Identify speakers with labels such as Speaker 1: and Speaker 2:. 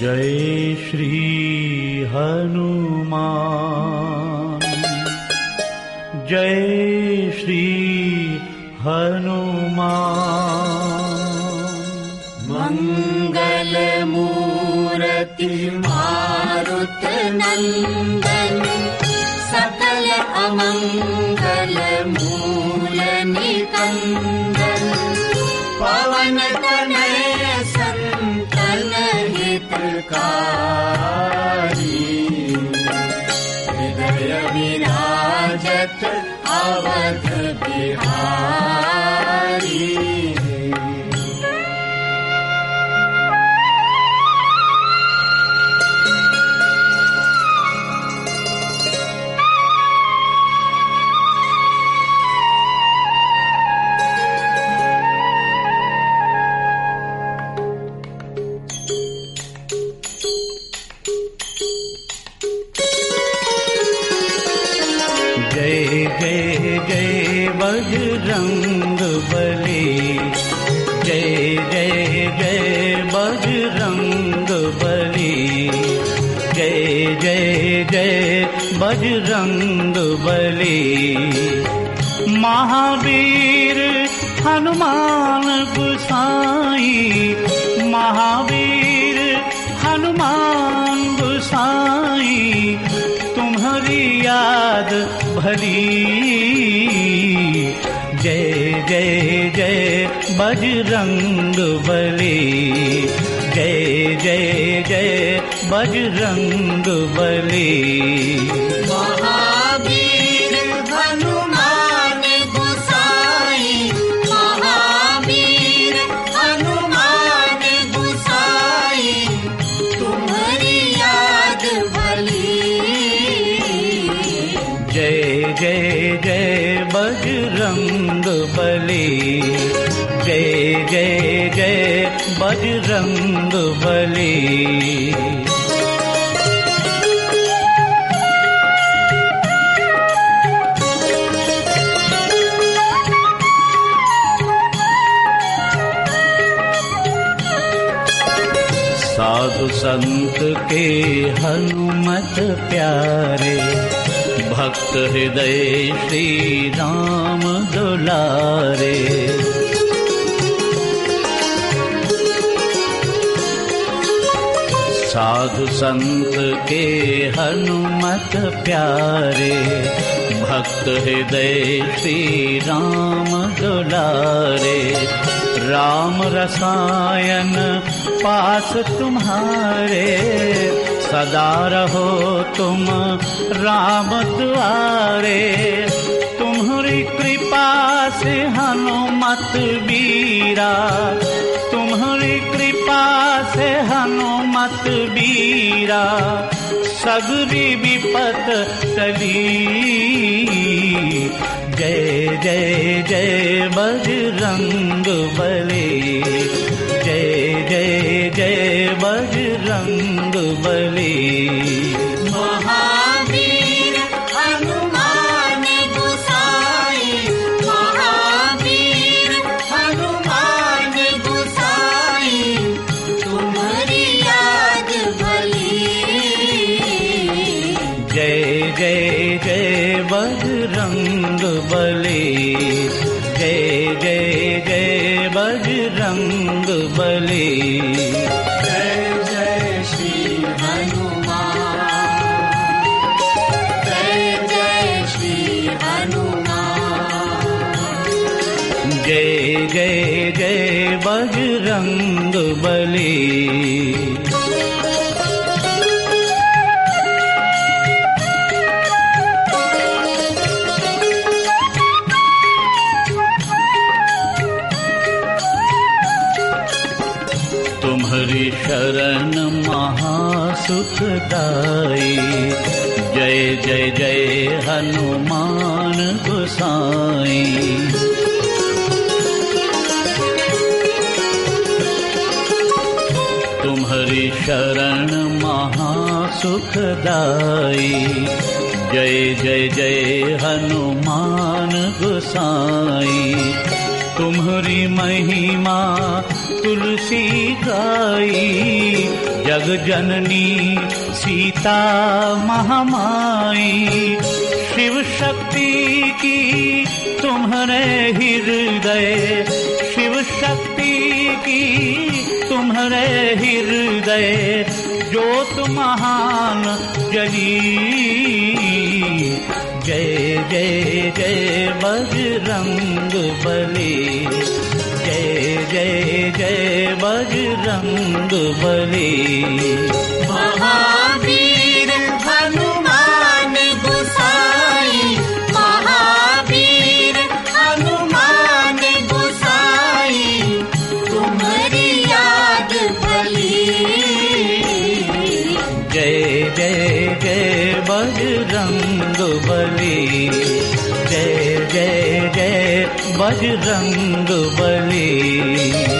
Speaker 1: जय श्री हनुमान। जय श्री हनुमान।
Speaker 2: हनुमा मङ्गलमूर्ति मारु मङ्गल पवन हितकारी हृदय विराजत अवध बिहारी
Speaker 1: बजरंग बली। जय जय जय बजरंग बली। जय जय जय बजरंग बली। महावीर हनुमान गुसाई। महावीर हनुमान गुसाई। तुम्हारी याद भरी जय जय जय बजरंग बली। जय जय जय बजरंग बली। बली साधु संत के हनुमत प्यारे भक्त हृदय श्री राम दुलारे साधु संत के हनुमत प्यारे, भक्त हृदय श्री राम दुलारे। राम रसायन पास तुम्हारे, सदा रहो तुम राम द्वारे तुम्हारी कृपा से हनुमत बीरा, तुम्हारी कृपा से हनुमत बीरा सगरी विपत टली जय जय जय बजरंग बली बजरंग बली जय जय जय बजरंग बली जय जय
Speaker 2: श्री हनुमान। जय जय श्री हनुमान
Speaker 1: जय जय जय बजरंग बली तुम्हारी शरण महासुखदाई। जय जय जय हनुमान गोसाई। तुम्हारी शरण महासुखदाई। जय जय जय हनुमान गोसाई। तुम्हारी महिमा तुलसी गाई, जग जननी सीता महामाई। शिव शक्ति की तुम्हारे हृदय, शिव शक्ति की तुम्हारे हृदय, ज्योत महान जली जय जय जय, बजरंग बली। जय जय जय बजरंग बली